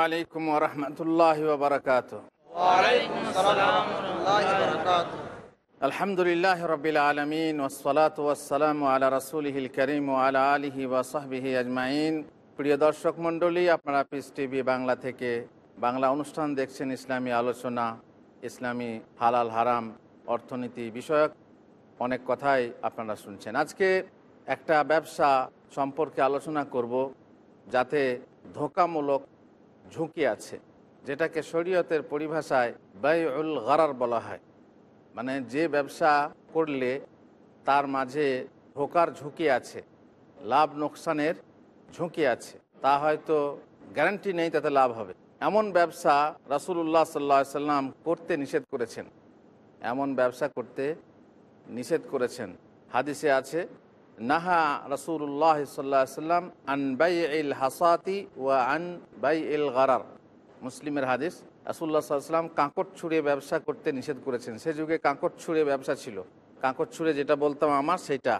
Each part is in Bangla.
আলাইকুম রহমতুল্লাহ আলহামদুলিল্লাহ রবিল আলমিন ওসলাত ওয়াসালাম আলা রসুলহিল করিম ও আলা আলিহি ওয়াসাহবিহি আজমাইন প্রিয় দর্শক মণ্ডলী আপনারা পিস টিভি বাংলা থেকে বাংলা অনুষ্ঠান দেখছেন ইসলামী আলোচনা ইসলামী হালাল হারাম অর্থনীতি বিষয়ক অনেক কথাই আপনারা শুনছেন আজকে একটা ব্যবসা সম্পর্কে আলোচনা করব যাতে ধোকামূলক ঝুঁকি আছে, যেটাকে শরীয়তের পরিভাষায় ব্যয়উল গরার বলা হয়। মানে যে ব্যবসা করলে তার মাঝে ঢোকার ঝুঁকি আছে, লাভ নোকসানের ঝুঁকি আছে, তা হয়তো গ্যারান্টি নেই, তাতে লাভ হবে। এমন ব্যবসা রাসুল্লাহ সাল্লা সাল্লাম করতে নিষেধ করেছেন। এমন ব্যবসা করতে নিষেধ করেছেন। হাদিসে আছে নাহা রসুল্লাহ সাল্লাহ সাল্লাম আন বাই ইল হাসাতি ওয়া আন বাই ইল গারার। মুসলিমের হাদিস রাসুল্লাহ সাল্লাম কাঁকড় ছুঁড়ে ব্যবসা করতে নিষেধ করেছেন। সে যুগে কাঁকড় ছুঁড়ে ব্যবসা ছিল। কাঁকড় ছুঁড়ে যেটা বলতাম আমার, সেটা।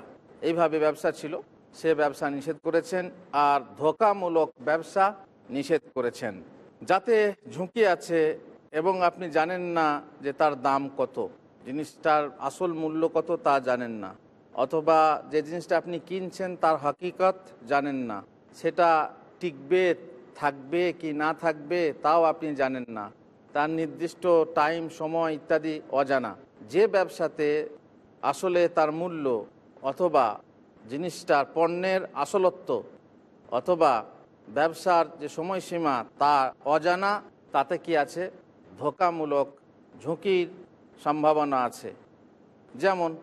এইভাবে ব্যবসা ছিল। সে ব্যবসা নিষেধ করেছেন আর ধোকামূলক ব্যবসা নিষেধ করেছেন। যাতে ঝুঁকি আছে এবং আপনি জানেন না যে তার দাম কত। জিনিসটার আসল মূল্য কত তা জানেন না। অথবা যে জিনিসটা আপনি কিনছেন তার হকিকত জানেন না। সেটা টিকবে, থাকবে কি না থাকবে তাও আপনি জানেন না। তার নির্দিষ্ট টাইম, সময় ইত্যাদি অজানা। যে ব্যবসাতে আসলে তার মূল্য অথবা জিনিসটার পণ্যের আসলত্ব অথবা ব্যবসার যে সময়সীমা তা অজানা, তাতে কি আছে? ধোকামূলক ঝুঁকির সম্ভাবনা আছে। যেমন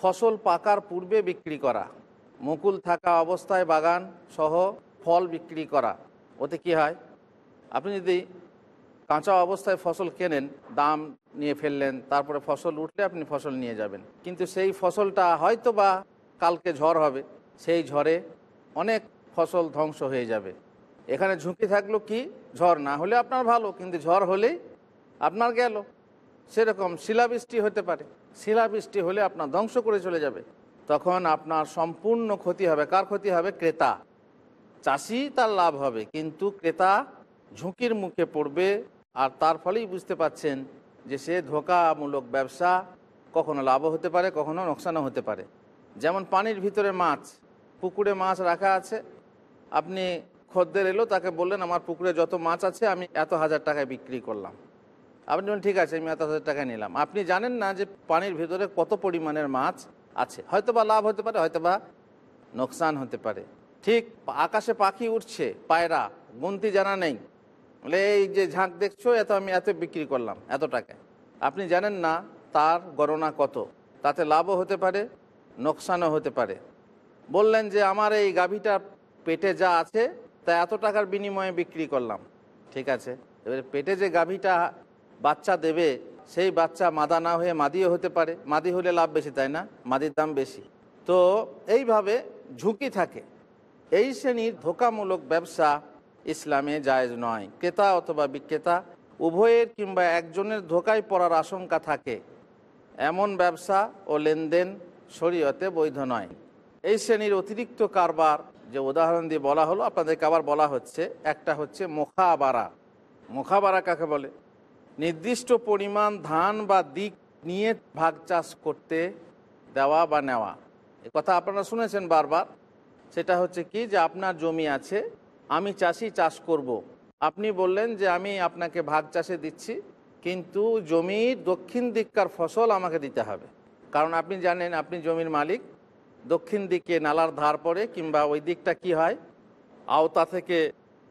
ফসল পাকার পূর্বে বিক্রি করা, মুকুল থাকা অবস্থায় বাগান সহ ফল বিক্রি করা, ওতে কি হয়? আপনি যদি কাঁচা অবস্থায় ফসল কেনেন, দাম নিয়ে ফেললেন, তারপরে ফসল উঠলে আপনি ফসল নিয়ে যাবেন। কিন্তু সেই ফসলটা হয়তো বা কালকে ঝড় হবে, সেই ঝড়ে অনেক ফসল ধ্বংস হয়ে যাবে। এখানে ঝুঁকি থাকল কি? ঝড় না হলে আপনার ভালো, কিন্তু ঝড় হলেই আপনার গেল। সেরকম শিলাবৃষ্টি হতে পারে। শিলাবৃষ্টি হলে আপনার ধ্বংস করে চলে যাবে। তখন আপনার সম্পূর্ণ ক্ষতি হবে। কার ক্ষতি হবে? ক্রেতা। চাষি তার লাভ হবে, কিন্তু ক্রেতা ঝুঁকির মুখে পড়বে আর তার ফলেই বুঝতে পাচ্ছেন যে সে ধোকামূলক ব্যবসা কখনো লাভও হতে পারে, কখনো নোকসানও হতে পারে। যেমন পানির ভিতরে মাছ, পুকুরে মাছ রাখা আছে। আপনি খদ্দের এলো, তাকে বললেন, আমার পুকুরে যত মাছ আছে, আমি এত হাজার টাকায় বিক্রি করলাম। আপনি বলেন, ঠিক আছে, আমি এত হাজার টাকা নিলাম। আপনি জানেন না যে পানির ভিতরে কত পরিমাণের মাছ আছে। হয়তো বা লাভ হতে পারে হয়তো বা নোকসান হতে পারে। ঠিক, আকাশে পাখি উঠছে পায়রা, গুনতি জানা নেই। বলে, এই যে ঝাঁক দেখছ, এত আমি এত বিক্রি করলাম, এত টাকায়। আপনি জানেন না তার গণনা কত। তাতে লাভও হতে পারে, নোকসানও হতে পারে। বললেন যে, আমার এই গাভীটা পেটে যা আছে, তা এত টাকার বিনিময়ে বিক্রি করলাম। ঠিক আছে, এবারে পেটে যে গাভীটা বাচ্চা দেবে, সেই বাচ্চা মাদা না হয়ে মাদিও হতে পারে। মাদি হলে লাভ বেশি, তাই না? মাদির দাম বেশি। তো এইভাবে ঝুঁকি থাকে। এই শ্রেণির ধোকামূলক ব্যবসা ইসলামে জায়েজ নয়। ক্রেতা অথবা বিক্রেতা উভয়ের কিংবা একজনের ধোকায় পড়ার আশঙ্কা থাকে। এমন ব্যবসা ও লেনদেন শরীয়তে বৈধ নয়। এই শ্রেণির অতিরিক্ত কারবার, যে উদাহরণ দিয়ে বলা হলো, আপনাদেরকে আবার বলা হচ্ছে, একটা হচ্ছে মোখাবারা। মোখাবারা কাকে বলে? নির্দিষ্ট পরিমাণ ধান বা দিক নিয়ে ভাগ চাষ করতে, দেওয়া বা নেওয়া। এ কথা আপনারা শুনেছেন বারবার। সেটা হচ্ছে কি যে আপনার জমি আছে, আমি চাষি চাষ করব। আপনি বললেন যে আমি আপনাকে ভাগ চাষে দিচ্ছি, কিন্তু জমির দক্ষিণ দিককার ফসল আমাকে দিতে হবে। কারণ আপনি জানেন, আপনি জমির মালিক। দক্ষিণ দিকে নালার ধার পড়ে কিংবা ওই দিকটা কি হয়? আওতা থেকে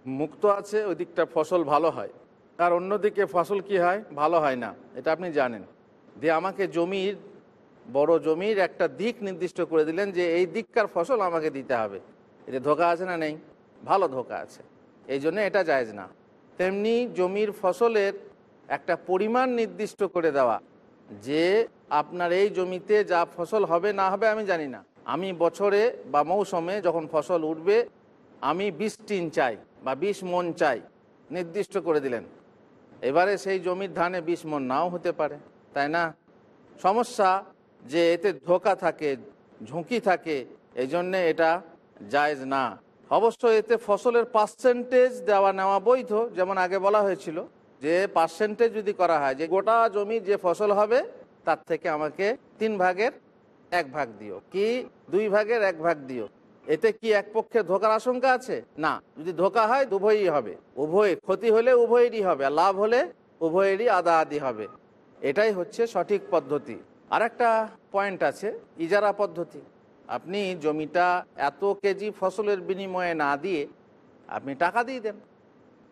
মুক্ত আছে, ওই দিকটা ফসল ভালো হয়। আর অন্যদিকে ফসল কি হয়? ভালো হয় না। এটা আপনি জানেন। দিয়ে আমাকে জমির, বড় জমির একটা দিক নির্দিষ্ট করে দিলেন যে এই দিককার ফসল আমাকে দিতে হবে। এটা ধোকা আছে না নেই? ভালো ধোকা আছে। এই জন্য এটা জায়জ না। তেমনি জমির ফসলের একটা পরিমাণ নির্দিষ্ট করে দেওয়া, যে আপনার এই জমিতে যা ফসল হবে না হবে আমি জানি না। আমি বছরে বা মৌসুমে যখন ফসল উঠবে, আমি বিশ টিন চাই বা বিশ মন চাই, নির্দিষ্ট করে দিলেন। এবারে সেই জমির ধানে বিশ মন নাও হতে পারে, তাই না? সমস্যা যে এতে ধোকা থাকে, ঝুঁকি থাকে এই জন্যে এটা জায়জ না। অবশ্য এতে ফসলের পার্সেন্টেজ দেওয়া নেওয়া বৈধ, যেমন আগে বলা হয়েছিল। যে পার্সেন্টেজ যদি করা হয়, যে গোটা জমি যে ফসল হবে, তার থেকে আমাকে তিন ভাগের এক ভাগ দিও। কি? দুই ভাগের এক ভাগ দিও। এতে কি এক পক্ষে ধোকার আশঙ্কা আছে? না। যদি ধোকা হয়, উভয়ই হবে। উভয় ক্ষতি হলে উভয়েরই হবে লাভ হলে উভয়েরই আদা আদি হবে। এটাই হচ্ছে সঠিক পদ্ধতি। আর একটা পয়েন্ট আছে, ইজারা পদ্ধতি। আপনি জমিটা এত কেজি ফসলের বিনিময়ে না দিয়ে আপনি টাকা দিয়ে দেন।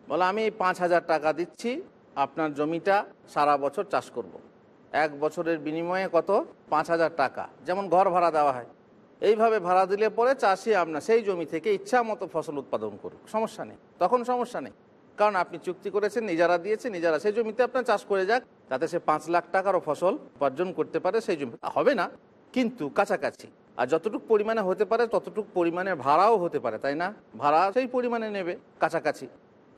বলে, আমি পাঁচ হাজার টাকা দিচ্ছি, আপনার জমিটা সারা বছর চাষ করব। এক বছরের বিনিময়ে কত? পাঁচ হাজার টাকা। যেমন ঘর ভাড়া দেওয়া হয়। এইভাবে ভাড়া দিলে পরে চাষি আপনার সেই জমি থেকে ইচ্ছা মতো ফসল উৎপাদন করুক। সমস্যা নেই। তখন সমস্যা নেই। কারণ আপনি চুক্তি করেছেন, নিজেরা দিয়েছেন, নিজেরা সেই জমিতে আপনার চাষ করে যাক, যাতে সে পাঁচ লাখ টাকারও ফসল উপার্জন করতে পারে সেই জমি। হবে না, কিন্তু কাছাকাছি। আর যতটুকু পরিমাণে হতে পারে, ততটুকু পরিমাণে ভাড়াও হতে পারে, তাই না? ভাড়া সেই পরিমাণে নেবে কাছাকাছি।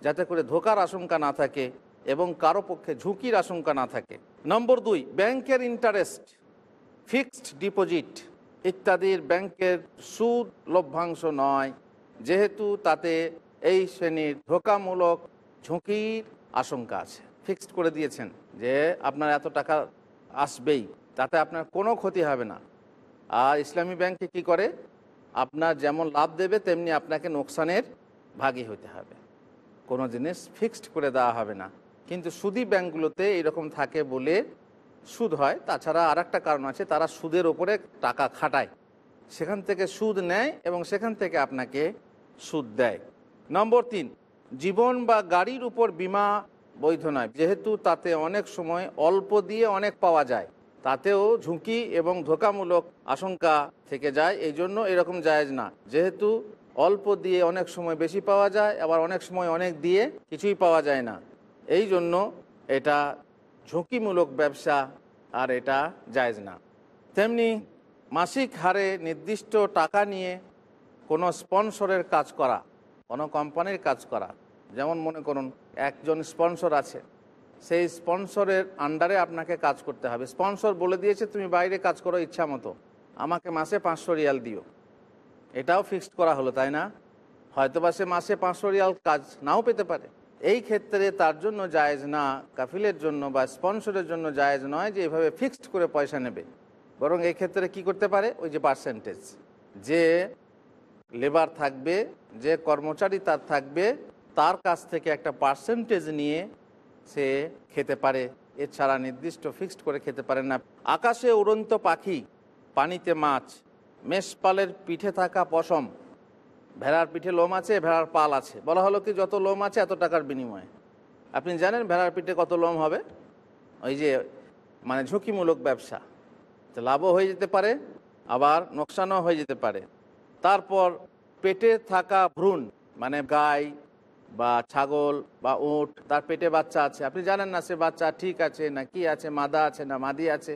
যাতে করে ধোকার আশঙ্কা না থাকে এবং কারও পক্ষে ঝুঁকির আশঙ্কা না থাকে। নম্বর দুই, ব্যাংকের ইন্টারেস্ট ফিক্সড ডিপোজিট ইত্যাদির ব্যাংকের সুদ লভ্যাংশ নয়, যেহেতু তাতে এই শ্রেণির ধোকামূলক ঝুঁকির আশঙ্কা আছে। ফিক্সড করে দিয়েছেন যে আপনার এত টাকা আসবেই, তাতে আপনার কোনো ক্ষতি হবে না। আর ইসলামী ব্যাংকে কি করে? আপনার যেমন লাভ দেবে, তেমনি আপনাকে নোকসানের ভাগী হতে হবে। কোনো জিনিস ফিক্সড করে দেওয়া হবে না। কিন্তু সুদী ব্যাংকগুলোতে এরকম থাকে বলে সুদ হয়, তাছাড়া আর একটা কারণ আছে, তারা সুদের ওপরে টাকা খাটায়। সেখান থেকে সুদ নেয় এবং সেখান থেকে আপনাকে সুদ দেয়। নম্বর তিন, জীবন বা গাড়ির উপর বিমা বৈধ নয়, যেহেতু তাতে অনেক সময় অল্প দিয়ে অনেক পাওয়া যায়। তাতেও ঝুঁকি এবং ধোকামূলক আশঙ্কা থেকে যায়, এই জন্য এরকম জায়েজ না। যেহেতু অল্প দিয়ে অনেক সময় বেশি পাওয়া যায়, আবার অনেক সময় অনেক দিয়ে কিছুই পাওয়া যায় না। এই জন্য এটা ঝুঁকিমূলক ব্যবসা, আর এটা জায়েজ না। তেমনি মাসিক হারে নির্দিষ্ট টাকা নিয়ে কোনো স্পন্সরের কাজ করা, কোনো কোম্পানির কাজ করা, যেমন মনে করুন একজন স্পন্সর আছে, সেই স্পন্সরের আন্ডারে আপনাকে কাজ করতে হবে। স্পন্সর বলে দিয়েছে, তুমি বাইরে কাজ করো ইচ্ছা মতো। আমাকে মাসে পাঁচশো রিয়াল দিও। এটাও ফিক্সড করা হলো, তাই না? হয়তোবা সে মাসে পাঁচশো রিয়াল কাজ নাও পেতে পারে। এই ক্ষেত্রে তার জন্য জায়েজ না, কাফিলের জন্য বা স্পন্সরের জন্য জায়েজ নয় যে এভাবে ফিক্সড করে পয়সা নেবে। বরং এই ক্ষেত্রে কি করতে পারে? ওই যে পার্সেন্টেজ যে লেবার থাকবে, যে কর্মচারী তার থাকবে, তার কাছ থেকে একটা পার্সেন্টেজ নিয়ে সে খেতে পারে। এছাড়া নির্দিষ্ট ফিক্সড করে খেতে পারে না। আকাশে উড়ন্ত পাখি, পানিতে মাছ, মেষপালের পিঠে থাকা পশম ভেড়ার পিঠে লোম আছে, ভেড়ার পাল আছে। বলা হলো কি যত লোম আছে এত টাকার বিনিময়ে। আপনি জানেন ভেড়ার পিঠে কত লোম হবে? ওই যে মানে ঝুঁকিমূলক ব্যবসা। তো লাভও হয়ে যেতে পারে, আবার নোকসানও হয়ে যেতে পারে। তারপর পেটে থাকা ভ্রূণ মানে গাই বা ছাগল বা উট, তার পেটে বাচ্চা আছে। আপনি জানেন না সে বাচ্চা ঠিক আছে না কি আছে, মাদা আছে না মাদি আছে,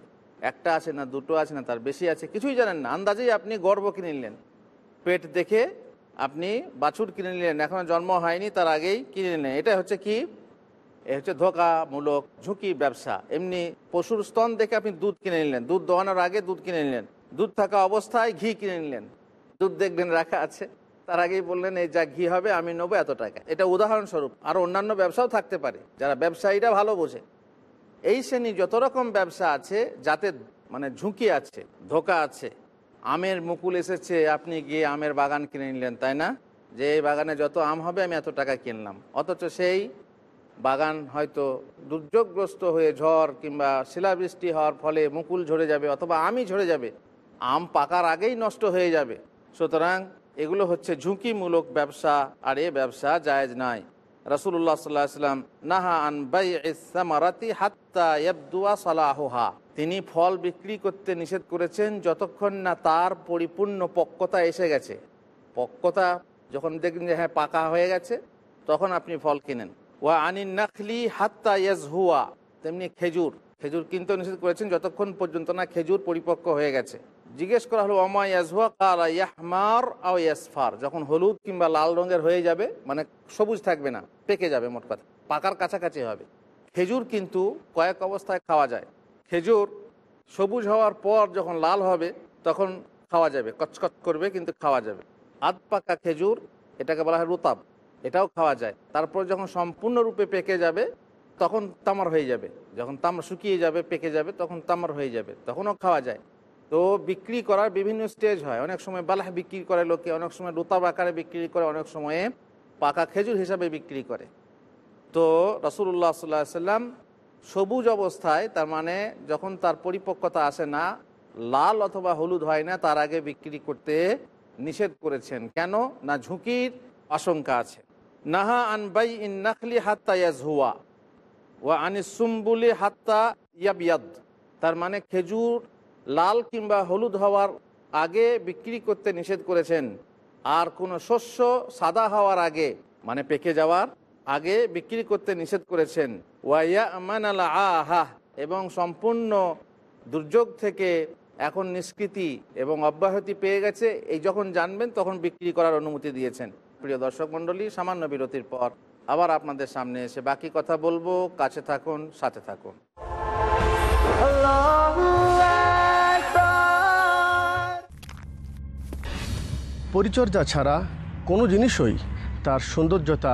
একটা আছে না দুটো আছে না তার বেশি আছে, কিছুই জানেন না। আন্দাজেই আপনি গর্ব কিনে নিলেন। পেট দেখে আপনি বাছুর কিনে নিলেন, এখনও জন্ম হয়নি, তার আগেই কিনে নিলেন। এটা হচ্ছে কি? এ হচ্ছে ধোকামূলক ঝুঁকি ব্যবসা। এমনি পশুর স্তন দেখে আপনি দুধ কিনে নিলেন। দুধ দোয়ানোর আগে দুধ কিনে নিলেন। দুধ থাকা অবস্থায় ঘি কিনে নিলেন। দুধ দেখবেন রাখা আছে। তার আগেই বললেন, এই যা ঘি হবে, আমি নেব এত টাকা। এটা উদাহরণস্বরূপ। আর অন্যান্য ব্যবসাও থাকতে পারে, যারা ব্যবসায়ীরা ভালো বোঝে। এই শ্রেণি যত রকম ব্যবসা আছে, যাতে মানে ঝুঁকি আছে, ধোকা আছে আমের মুকুল এসেছে, আপনি গিয়ে আমের বাগান কিনে নিলেন, তাই না? যে এই বাগানে যত আম হবে, আমি এত টাকা কিনলাম। অথচ সেই বাগান হয়তো দুর্যোগগ্রস্ত হয়ে ঝড় কিংবা শিলাবৃষ্টি হওয়ার ফলে মুকুল ঝরে যাবে অথবা আমই ঝরে যাবে। আম পাকার আগেই নষ্ট হয়ে যাবে। সুতরাং এগুলো হচ্ছে ঝুঁকিমূলক ব্যবসা, আর এ ব্যবসা জায়েজ নাই রসুল্লাহ সাল্লাহ সাল্লাম নাহা আন বাই ইসামারাতি হাত্তা ইয়াবদুয়া সালাহুহা। তিনি ফল বিক্রি করতে নিষেধ করেছেন যতক্ষণ না তার পরিপূর্ণ পক্কতা এসে গেছে। পক্কতা যখন দেখবেন যে হ্যাঁ পাকা হয়ে গেছে, তখন আপনি ফল কিনেন। ওয়া আনিন নাখলি হাত্তা ইয়াজহুয়া, তেমনি খেজুর। খেজুর কিনতে নিষেধ করেছেন যতক্ষণ পর্যন্ত না খেজুর পরিপক্ক হয়ে গেছে। জিজ্ঞেস করা হলো অমা ইয়াজহুয়া কালা ইয়াহমার আও ইয়াসফার? যখন হলুদ কিংবা লাল রঙের হয়ে যাবে মানে সবুজ থাকবে না, পেকে যাবে মোট কথা, পাকার কাছাকাছি হবে। খেজুর কিন্তু কয়েক অবস্থায় খাওয়া যায়। খেজুর সবুজ হওয়ার পর যখন লাল হবে, তখন খাওয়া যাবে, কচকচ করবে কিন্তু খাওয়া যাবে। আধ পাকা খেজুর, এটাকে বলা হয় রুতাব, এটাও খাওয়া যায়। তারপর যখন সম্পূর্ণরূপে পেকে যাবে, তখন তামার হয়ে যাবে। যখন তামার শুকিয়ে যাবে, পেকে যাবে, তখন তামার হয়ে যাবে, তখনও খাওয়া যায়। তো বিক্রি করার বিভিন্ন স্টেজ হয়। অনেক সময় বালাহ বিক্রি করে লোকে, অনেক সময় রুতাব আকারে বিক্রি করে, অনেক সময়ে পাকা খেজুর হিসাবে বিক্রি করে। তো রসুল্লাহ সাল্লাহ সাল্লাম সবুজ অবস্থায়, তার মানে যখন তার পরিপক্কতা আসে না, লাল অথবা হলুদ হয় না, তার আগে বিক্রি করতে নিষেধ করেছেন। কেন? না ঝুঁকির আশঙ্কা আছে। নাহা আনবাই ইন নাখলি হাত্তা ইয়াজহুয়া ও আনিস সুম্বুলি হাত্তা ইয়াবিয়াদ তার মানে খেজুর লাল কিংবা হলুদ হওয়ার আগে বিক্রি করতে নিষেধ করেছেন। আর কোনো শস্য সাদা হওয়ার আগে মানে পেকে যাওয়ার আগে বিক্রি করতে নিষেধ করেছেন। ওয়াইয়া আমান আলা আহা, এবং সম্পূর্ণ দুর্যোগ থেকে এখন নিষ্কৃতি এবং অব্যাহতি পেয়ে গেছে। এই যখন জানবেন, তখন বিক্রি করার অনুমতি দিয়েছেন। প্রিয় দর্শক মণ্ডলী, সামান্য বিরতির পর আবার আপনাদের সামনে এসে বাকি কথা বলব। কাছে থাকুন, সাথে থাকুন। পরিচর্যা ছাড়া কোনো জিনিসই তার সৌন্দর্যতা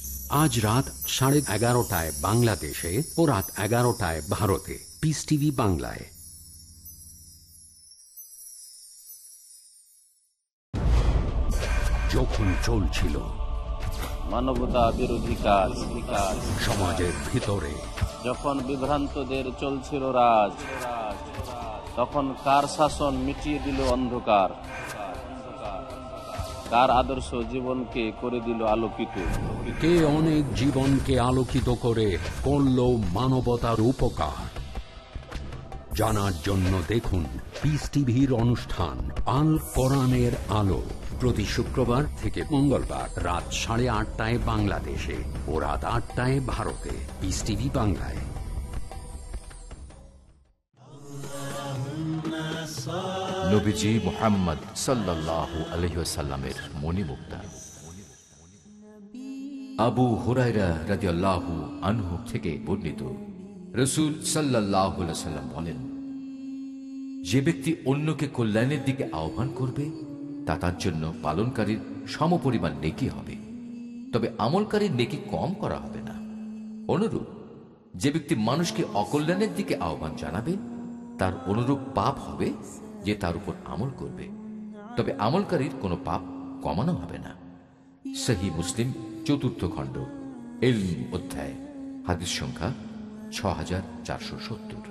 আজ রাত সাড়ে এগারোটায় বাংলাদেশে ও রাত এগারোটায় ভারতে। পিস টিভি বাংলায়। যখন চলছিল মানবতা বিরোধী কাজ সমাজের ভিতরে। যখন বিভ্রান্তদের চলছিল রাজ তখন কার শাসন মিটিয়ে দিল অন্ধকার? কার আদর্শ জীবনকে করে দিল আলোকিত। কে অনেক জীবনকে আলোকিত করে মানবতার উপকার? জানার জন্য দেখুন পিস টিভির অনুষ্ঠান আল কোরআনের আলো প্রতি শুক্রবার থেকে মঙ্গলবার রাত সাড়ে আটটায় বাংলাদেশে ও রাত আটটায় ভারতে। পিস টিভি বাংলায়। নবীজি মোহাম্মদ সাল্লাহ আলহিসাল্লামের আবু হুরাইরা আনহু থেকে বর্ণিত রসুল সাল্লাহ সাল্লাম বলেন, যে ব্যক্তি অন্যকে কল্যাণের দিকে আহ্বান করবে, তা তার জন্য পালনকারীর সমপরিমাণ নেকি হবে। তবে আমলকারীর নেকি কম করা হবে না। অনুরূপ, যে ব্যক্তি মানুষকে অকল্যাণের দিকে আহ্বান জানাবে, তার অনুরূপ পাপ হবে যে তার উপর আমল করবে, তবে আমলকারীর কোনো পাপ কমানো হবে না। সহি মুসলিম, চতুর্থ খণ্ড এলম অধ্যায়, হাদিস সংখ্যা ছ হাজার চারশো সত্তর।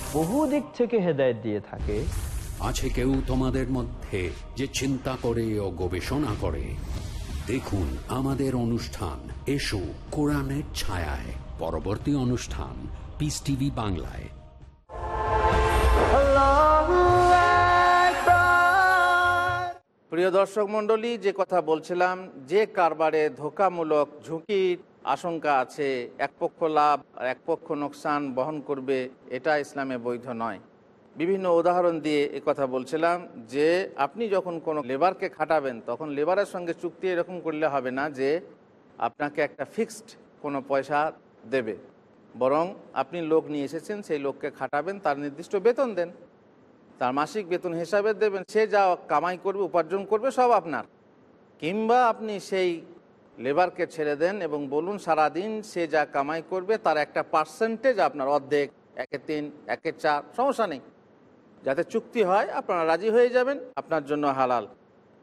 বহু দিক থেকে হেদায়েত দিয়ে থাকে। আছে কেউ তোমাদের মধ্যে যে চিন্তা করে ও গবেষণা করে? দেখুন আমাদের অনুষ্ঠান। এসো কোরআনের ছায়ায়। পরবর্তী অনুষ্ঠান পিস টিভি বাংলায়। প্রিয় দর্শক মণ্ডলী যে কথা বলছিলাম যে কারবারে ধোকামূলক ঝুঁকির আশঙ্কা আছে, এক পক্ষ লাভ আর এক পক্ষ নোকসান বহন করবে, এটা ইসলামে বৈধ নয়। বিভিন্ন উদাহরণ দিয়ে এ কথা বলছিলাম যে, আপনি যখন কোনো লেবারকে খাটাবেন, তখন লেবারের সঙ্গে চুক্তি এরকম করলে হবে না যে, আপনাকে একটা ফিক্সড কোনো পয়সা দেবে। বরং আপনি লোক নিয়ে এসেছেন, সেই লোককে খাটাবেন, তার নির্দিষ্ট বেতন দেন। তার মাসিক বেতন হিসাবে দেবেন, সে যা কামাই করবে, উপার্জন করবে, সব আপনার। কিংবা আপনি সেই লেবারকে ছেড়ে দেন এবং বলুন, সারাদিন সে যা কামাই করবে, তার একটা পার্সেন্টেজ আপনার অর্ধেক, একে তিন, একে চার, সমস্যা নেই। যাতে চুক্তি হয়, আপনারা রাজি হয়ে যাবেন, আপনার জন্য হালাল।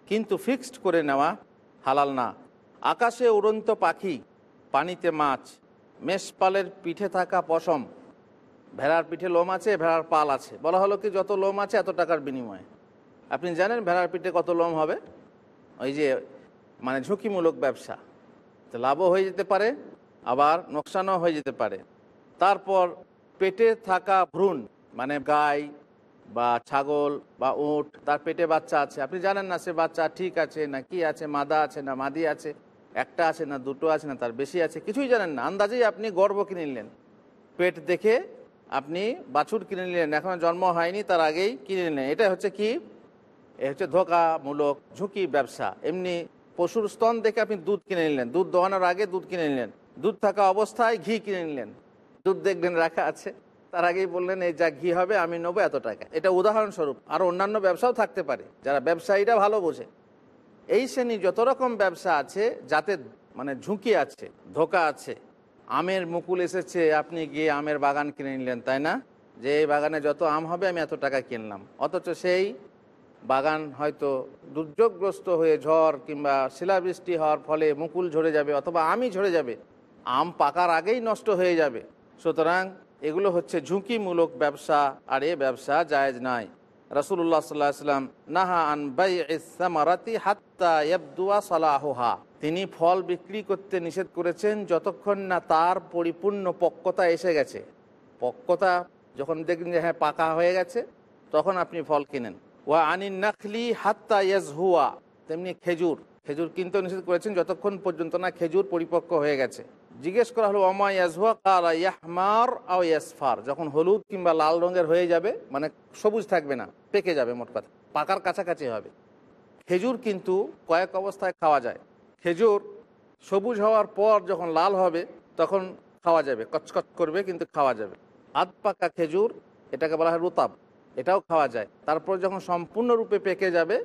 কিন্তু ফিক্সড করে নেওয়া হালাল না। আকাশে উড়ন্ত পাখি, পানিতে মাছ, মেষপালের পিঠে থাকা পশম, ভেড়ার পিঠে লোম আছে, ভেড়ার পাল আছে। বলা হলো কি, যত লোম আছে, এত টাকার বিনিময়ে। আপনি জানেন ভেড়ার পিঠে কত লোম হবে? ওই যে মানে ঝুঁকিমূলক ব্যবসা। লাভও হয়ে যেতে পারে, আবার নোকসানও হয়ে যেতে পারে। তারপর পেটে থাকা ভ্রূণ মানে গাই বা ছাগল বা উট, তার পেটে বাচ্চা আছে। আপনি জানেন না সে বাচ্চা ঠিক আছে না কি আছে, মাদা আছে না মাদি আছে, একটা আছে না, দুটো আছে না, তার বেশি আছে, কিছুই জানেন না। আন্দাজেই আপনি গর্ব কিনে নিলেন। পেট দেখে আপনি বাছুর কিনে নিলেন, এখনও জন্ম হয়নি, তার আগেই কিনে নিলেন। এটা হচ্ছে কি? এ হচ্ছে ধোকামূলক ঝুঁকি ব্যবসা। এমনি পশুর স্তন দেখে আপনি দুধ কিনে নিলেন। দুধ দোয়ানোর আগে দুধ কিনে নিলেন। দুধ থাকা অবস্থায় ঘি কিনে নিলেন। দুধ দেখবেন রাখা আছে। তার আগেই বললেন, এই যা ঘি হবে, আমি নেব এত টাকা। এটা উদাহরণস্বরূপ। আর অন্যান্য ব্যবসাও থাকতে পারে, যারা ব্যবসায়ীরা ভালো বোঝে। এই শ্রেণি যত রকম ব্যবসা আছে, যাতে মানে ঝুঁকি আছে, ধোকা আছে, আমের মুকুল এসেছে, আপনি গিয়ে আমের বাগান কিনে নিলেন, তাই না? যে এই বাগানে যত আম হবে, আমি এত টাকা কিনলাম। অথচ সেই বাগান হয়তো দুর্যোগগ্রস্ত হয়ে ঝড় কিংবা শিলাবৃষ্টি হওয়ার ফলে মুকুল ঝরে যাবে অথবা আমই ঝরে যাবে, আম পাকার আগেই নষ্ট হয়ে যাবে। সুতরাং এগুলো হচ্ছে ঝুঁকিমূলক ব্যবসা, আর এ ব্যবসা জায়েজ নাই। রসুল্লাহ সাল্লাহ সাল্লাম নাহা আন বাই ইসামারাতি হাত্তা ইয়াবদুয়া সালাহুহা। তিনি ফল বিক্রি করতে নিষেধ করেছেন যতক্ষণ না তার পরিপূর্ণ পক্কতা এসে গেছে। পক্কতা যখন দেখবেন যে হ্যাঁ পাকা হয়ে গেছে, তখন আপনি ফল কিনেন। ওয়া আনিন নাখলি হাত্তা ইয়াজহুয়া। তেমনি খেজুর। খেজুর কিনতেও নিষেধ করেছেন যতক্ষণ পর্যন্ত না খেজুর পরিপক্ক হয়ে গেছে। জিজ্ঞেস করা হলো অমা ইয়াজহুয়া? কালা ইয়াহমার আও ইয়াসফার। যখন হলুদ কিংবা লাল রঙের হয়ে যাবে মানে সবুজ থাকবে না, পেকে যাবে মোট কথা, পাকার কাছাকাছি হবে। খেজুর কিন্তু কয়েক অবস্থায় খাওয়া যায়। খেজুর সবুজ হওয়ার পর যখন লাল হবে, তখন খাওয়া যাবে, কচকচ করবে, কিন্তু খাওয়া যাবে। আধ পাকা খেজুর, এটাকে বলা হয় রুতাব। এটাও খাওয়া যায়। তারপর যখন সম্পূর্ণরূপে পেকে যাবে,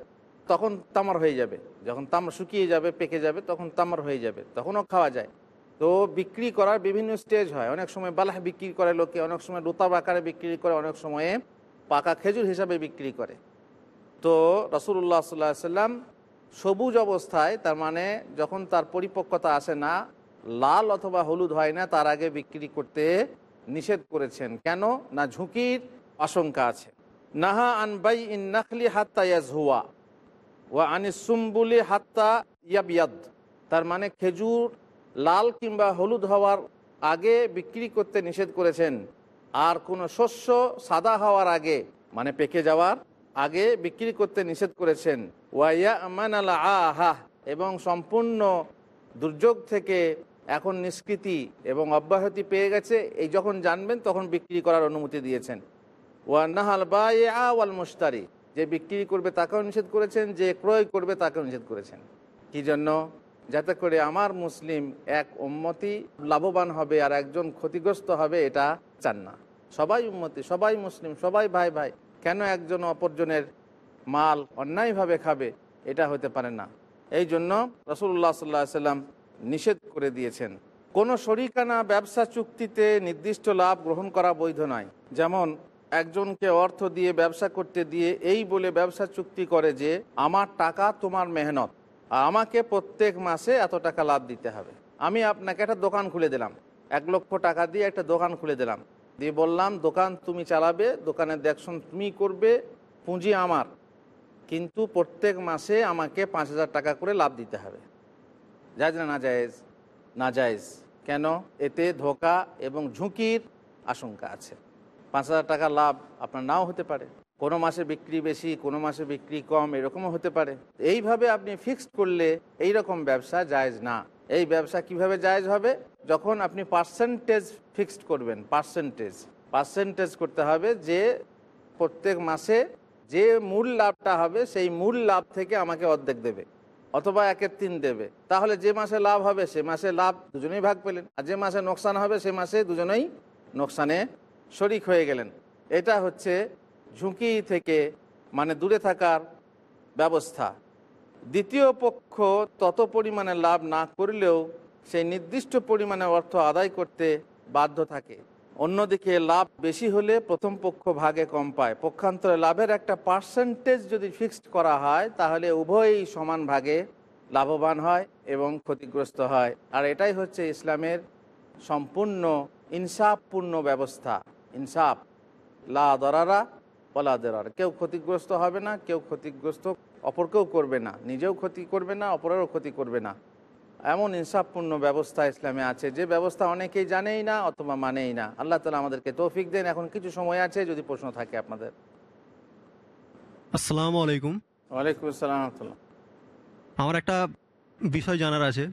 তখন তামার হয়ে যাবে। যখন তামার শুকিয়ে যাবে, পেকে যাবে, তখন তামার হয়ে যাবে। তখনও খাওয়া যায়। তো বিক্রি করার বিভিন্ন স্টেজ হয়। অনেক সময় বালাহ বিক্রি করে লোকে, অনেক সময় রুতাব আকারে বিক্রি করে, অনেক সময়ে পাকা খেজুর হিসাবে বিক্রি করে। তো রসুল্লাহ সাল্লাহ সাল্লাম সবুজ অবস্থায়, তার মানে যখন তার পরিপক্কতা আসে না, লাল অথবা হলুদ হয় না, তার আগে বিক্রি করতে নিষেধ করেছেন। কেন? না ঝুঁকির আশঙ্কা আছে। নাহা আনবাই ইন নাখলি হাত্তা ইয়াজহুয়া ও আনিসুম্বুলি হাত্তা ইয়াবিয়াদ তার মানে খেজুর লাল কিংবা হলুদ হওয়ার আগে বিক্রি করতে নিষেধ করেছেন। আর কোনো শস্য সাদা হওয়ার আগে মানে পেকে যাওয়ার আগে বিক্রি করতে নিষেধ করেছেন। ওয়াইয়া আমান আলা আহা, এবং সম্পূর্ণ দুর্যোগ থেকে এখন নিষ্কৃতি এবং অব্যাহতি পেয়ে গেছে। এই যখন জানবেন, তখন বিক্রি করার অনুমতি দিয়েছেন। ওয়ান্নাহাল বা এ আওয়াল মুস্তারি যে বিক্রি করবে তাকেও নিষেধ করেছেন, যে ক্রয় করবে তাকেও নিষেধ করেছেন। কি জন্য? যাতে করে আমার মুসলিম এক উম্মতি লাভবান হবে আর একজন ক্ষতিগ্রস্ত হবে, এটা চান না। সবাই উন্মতি সবাই মুসলিম, সবাই ভাই ভাই। কেন একজন অপরজনের মাল অন্যায়ভাবে খাবে, এটা হতে পারে না। এই জন্য রসুল্লাহ সাল্লাহ সাল্লাম নিষেধ করে দিয়েছেন। কোনো শরিকানা ব্যবসা চুক্তিতে নির্দিষ্ট লাভ গ্রহণ করা বৈধ নয়। যেমন একজনকে অর্থ দিয়ে ব্যবসা করতে দিয়ে এই বলে ব্যবসা চুক্তি করে যে, আমার টাকা তোমার মেহনত, আর আমাকে প্রত্যেক মাসে এত টাকা লাভ দিতে হবে। আমি আপনাকে একটা দোকান খুলে দিলাম। এক লক্ষ টাকা দিয়ে একটা দোকান খুলে দিলাম। দিয়ে বললাম, দোকান তুমি চালাবে, দোকানের দেখশন তুমি করবে, পুঁজি আমার। কিন্তু প্রত্যেক মাসে আমাকে পাঁচ হাজার টাকা করে লাভ দিতে হবে। জায়জ না জায়েজ না জায়েজ কেন? এতে ধোকা এবং ঝুঁকির আশঙ্কা আছে। পাঁচ হাজার টাকা লাভ আপনার নাও হতে পারে। কোনো মাসে বিক্রি বেশি, কোনো মাসে বিক্রি কম, এরকমও হতে পারে। এইভাবে আপনি ফিক্সড করলে এই রকম ব্যবসা জায়েজ না। এই ব্যবসা কীভাবে জায়জ হবে? যখন আপনি পার্সেন্টেজ ফিক্সড করবেন পার্সেন্টেজ পার্সেন্টেজ করতে হবে যে প্রত্যেক মাসে যে মূল লাভটা হবে, সেই মূল লাভ থেকে আমাকে অর্ধেক দেবে অথবা একের তিন দেবে। তাহলে যে মাসে লাভ হবে, সে মাসে লাভ দুজনেই ভাগ পেলেন। আর যে মাসে নোকসান হবে, সে মাসে দুজনেই নোকসানে শরিক হয়ে গেলেন। এটা হচ্ছে ঝুঁকি থেকে মানে দূরে থাকার ব্যবস্থা। দ্বিতীয় পক্ষ তত পরিমাণে লাভ না করলেও সেই নির্দিষ্ট পরিমাণে অর্থ আদায় করতে বাধ্য থাকে। অন্যদিকে লাভ বেশি হলে প্রথম পক্ষ ভাগে কম পায়। পক্ষান্তরে লাভের একটা পার্সেন্টেজ যদি ফিক্সড করা হয়, তাহলে উভয়ই সমান ভাগে লাভবান হয় এবং ক্ষতিগ্রস্ত হয়। আর এটাই হচ্ছে ইসলামের সম্পূর্ণ, ইনসাফপূর্ণ ব্যবস্থা। ইনসাফ। লা দরারা ওলা দেরার। কেউ ক্ষতিগ্রস্ত হবে না কেউ ক্ষতিগ্রস্ত অপরকেও করবে না। নিজেও ক্ষতি করবে না অপরেরও ক্ষতি করবে না। এমন ইনসাফপূর্ণ ব্যবস্থা ইসলামে আছে যে ব্যবস্থা অনেকেই জানেই না অথবা মানেই না। আল্লাহ তালা আমাদেরকে তৌফিক দেন। এখন কিছু সময় আছে যদি প্রশ্ন থাকে আপনাদের। আসসালামু আলাইকুম। ওয়ালাইকুম আসসালাম আমার একটা বিষয় জানার আছে।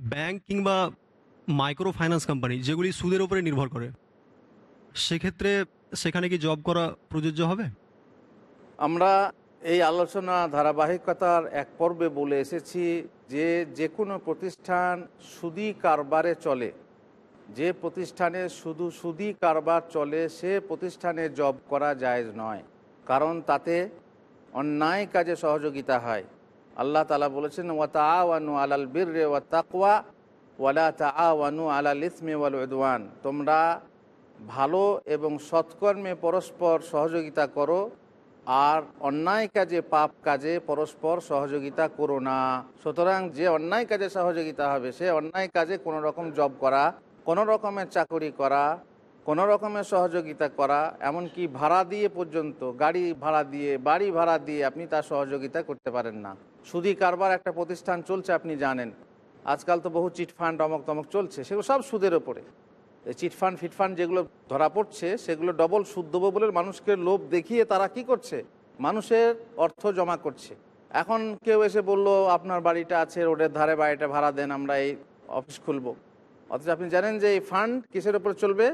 ব্যাংক কিংবা মাইক্রো ফাইন্যান্স কোম্পানি যেগুলি সুদের উপরে নির্ভর করে। সেক্ষেত্রে সেখানে কি জব করা প্রযোজ্য হবে? আমরা এই আলোচনা ধারাবাহিকতার এক পর্বে বলে এসেছি যে যে কোনো প্রতিষ্ঠান সুদি কারবারে চলে। যে প্রতিষ্ঠানে শুধু সুদি কারবার চলে, সে প্রতিষ্ঠানে জব করা জায়েজ নয়। কারণ তাতে অন্যায় কাজে সহযোগিতা হয়। আল্লাহ তালা বলেছেন ওয়াতা আওয়ানু আলাল বীর ওয়া তাকওয়া ওয়ালা তা আওয়ানু আলাল ইসমে ওয়াল উদওয়ান। তোমরা ভালো এবং সৎকর্মে পরস্পর সহযোগিতা করো, আর অন্যায় কাজে পাপ কাজে পরস্পর সহযোগিতা করো না। সুতরাং যে অন্যায় কাজে সহযোগিতা হবে, সে অন্যায় কাজে কোনো রকম জব করা, কোনো রকমের চাকরি করা, কোনো রকমের সহযোগিতা করা, এমনকি ভাড়া দিয়ে পর্যন্ত, গাড়ি ভাড়া দিয়ে, বাড়ি ভাড়া দিয়ে আপনি তার সহযোগিতা করতে পারেন না। সুদি কারবার একটা প্রতিষ্ঠান চলছে, আপনি জানেন। আজকাল তো বহু চিটফান্ড অমক তমক চলছে, সেগুলো সব সুদের ওপরে। চিটফান্ড ফিটফান্ড যেগুলো ধরা পড়ছে, সেগুলো ডবল সুদ দেবো বলে মানুষকে লোভ দেখিয়ে তারা কি করছে? মানুষের অর্থ জমা করছে। এখন কেউ এসে বলল, আপনার বাড়িটা আছে, রোডের ধারে বাড়িটা ভাড়া দেন, আমরা এই অফিস খুলবো। অথচ আপনি জানেন যে এই ফান্ড কিসের ওপরে চলবে?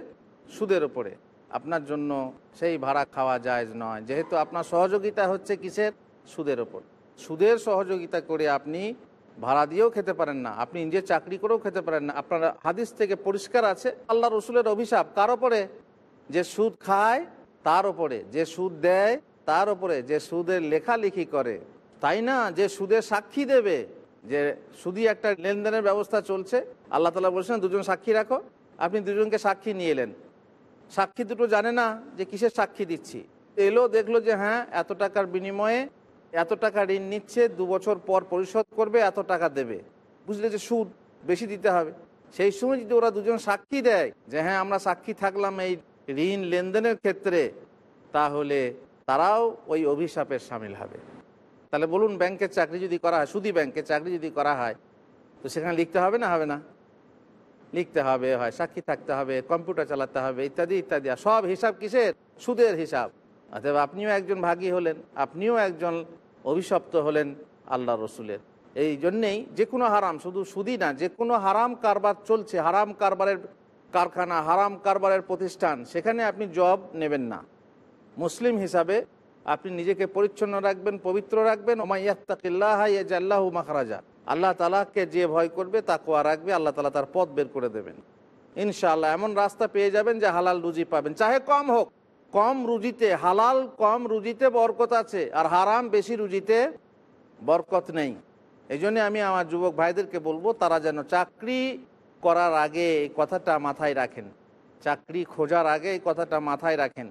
সুদের উপরে। আপনার জন্য সেই ভাড়া খাওয়া যায় নয়। যেহেতু আপনার সহযোগিতা হচ্ছে কিসের? সুদের ওপর সুদের সহযোগিতা করে আপনি ভাড়া দিয়েও খেতে পারেন না, আপনি নিজে চাকরি করেও খেতে পারেন না। আপনার হাদিস থেকে পরিষ্কার আছে, আল্লাহ রসুলের অভিশাপ কার ওপরে যে সুদ খায়, তার ওপরে যে সুদ দেয়, তার ওপরে যে সুদের লেখালেখি করে। তাই না? যে সুদের সাক্ষী দেবে, যে সুদি একটা লেনদেনের ব্যবস্থা চলছে, আল্লাহ তালা বলছেন, দুজন সাক্ষী রাখো, আপনি দুজনকে সাক্ষী নিয়ে এলেন। সাক্ষী দুটো জানে না যে কিসের সাক্ষী দিচ্ছি। এলো, দেখল যে হ্যাঁ এত টাকার বিনিময়ে এত টাকা ঋণ নিচ্ছে, দু বছর পর পরিশোধ করবে, এত টাকা দেবে। বুঝলে যে সুদ বেশি দিতে হবে। সেই সময় যদি ওরা দুজন সাক্ষী দেয় যে হ্যাঁ আমরা সাক্ষী থাকলাম এই ঋণ লেনদেনের ক্ষেত্রে, তাহলে তারাও ওই অভিশাপের সামিল হবে। তাহলে বলুন, ব্যাংকের চাকরি যদি করা হয়, সুদি ব্যাংকে চাকরি যদি করা হয়, তো সেখানে লিখতে হবে না হবে না? লিখতে হবে, হয়, সাক্ষী থাকতে হবে, কম্পিউটার চালাতে হবে, ইত্যাদি ইত্যাদি। সব হিসাব কিসের? সুদের হিসাব। অতএব আপনিও একজন ভাগী হলেন, আপনিও একজন অভিশপ্ত হলেন আল্লাহ রসুলের। এই জন্যেই যে কোনো হারাম, শুধু সুদি না, যে কোনো হারাম কারবার চলছে, হারাম কারবারের কারখানা, হারাম কারবারের প্রতিষ্ঠান, সেখানে আপনি জব নেবেন না। মুসলিম হিসাবে আপনি নিজেকে পরিচ্ছন্ন রাখবেন, পবিত্র রাখবেন। ওমাইয়াত্তাকিল্লাহ মাখারাজা। আল্লাহ তালাকে যে ভয় করবে তা কোয়া রাখবে, আল্লাহ তালা তার পথ বের করে দেবেন। ইনশাআল্লাহ এমন রাস্তা পেয়ে যাবেন যে হালাল রুজি পাবেন। চাহে কম হোক। কম রুজিতে, হালাল কম রুজিতে বরকত আছে, আর হারাম বেশি রুজিতে বরকত নেই। এই আমি আমার যুবক ভাইদেরকে বলব, তারা যেন চাকরি করার আগে এই কথাটা মাথায় রাখেন। চাকরি খোঁজার আগে এই কথাটা মাথায় রাখেন।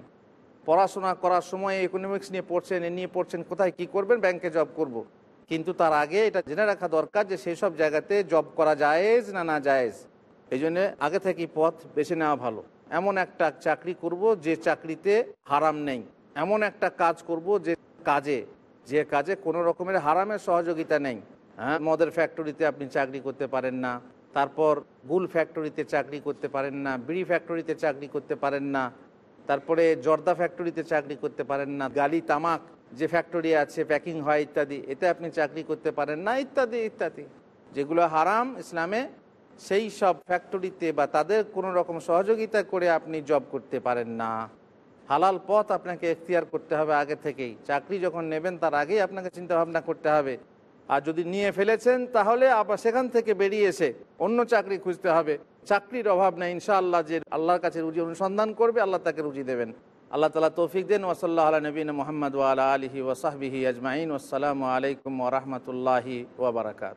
পড়াশোনা করার সময় ইকোনমিক্স নিয়ে পড়ছেন, এ নিয়ে পড়ছেন, কোথায় কি করবেন? ব্যাংকে জব করব। কিন্তু তার আগে এটা জেনে রাখা দরকার যে সেই সব জায়গাতে জব করা জায়েজ না না জায়েজ? এই আগে থেকেই পথ বেছে নেওয়া ভালো। এমন একটা চাকরি করব যে চাকরিতে হারাম নেই। এমন একটা কাজ করব যে কাজে যে কাজে কোনো রকমের হারামের সহযোগিতা নেই। হ্যাঁ মদের ফ্যাক্টরিতে আপনি চাকরি করতে পারেন না, তারপর গুল ফ্যাক্টরিতে চাকরি করতে পারেন না, বিড়ি ফ্যাক্টরিতে চাকরি করতে পারেন না, তারপরে জর্দা ফ্যাক্টরিতে চাকরি করতে পারেন না, গালি তামাক যে ফ্যাক্টরি আছে, প্যাকিং হয় ইত্যাদি, এতে আপনি চাকরি করতে পারেন না, ইত্যাদি ইত্যাদি। যেগুলো হারাম ইসলামে সেই সব ফ্যাক্টরিতে বা তাদের কোনো রকম সহযোগিতা করে আপনি জব করতে পারেন না। হালাল পথ আপনাকে এখতিয়ার করতে হবে আগে থেকেই। চাকরি যখন নেবেন তার আগেই আপনাকে চিন্তা ভাবনা করতে হবে। আর যদি নিয়ে ফেলেছেন তাহলে আবার সেখান থেকে বেরিয়ে এসে অন্য চাকরি খুঁজতে হবে। চাকরির অভাব নেই, ইনশাআল্লাহ যে আল্লাহর কাছে রুজি অনুসন্ধান করবে, আল্লাহ তাকে রুজি দেবেন। আল্লাহ তালা তৌফিক দেন। ওসল্লাহ নবীন মোহাম্মদ ওয়ালা আলহি ওসাহবিহি আজমাইন। আসসালামু আলাইকুম ওরহমতুল্লাহি ওবরাকাত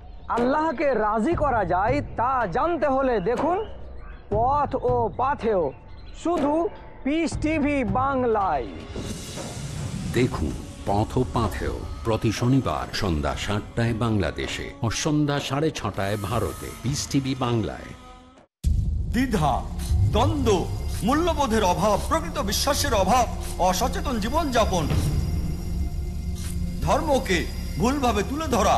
আল্লাহকে রাজি করা যায় তা জানতে হলে দেখুন পথ ও পাথেও। শুধু পিস টিভি বাংলায়। দেখুন পথ ও পাথেও প্রতি শনিবার সন্ধ্যা সাতটায় বাংলাদেশে ও সন্ধ্যা সাড়ে ছটায় ভারতে পিস টিভি বাংলায়। দ্বিধা দ্বন্দ্ব মূল্যবোধের অভাব প্রকৃত বিশ্বাসের অভাব অসচেতন জীবনযাপন ধর্মকে ভুলভাবে তুলে ধরা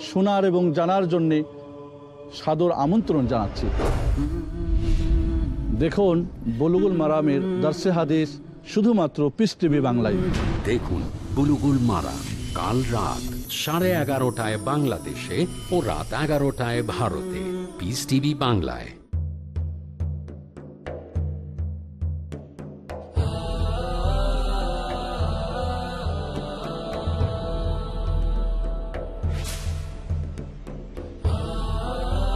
শোনার এবং জানার জন্যে সাদর আমন্ত্রণ জানাচ্ছি। দেখুন, বুলুগুল মারামের দর্শে হাদিস শুধুমাত্র পিস টিভি বাংলায়। দেখুন বুলুগুল মারা কাল রাত সাড়ে এগারোটায় বাংলাদেশে ও রাত এগারোটায় ভারতে। পিস টিভি বাংলায়।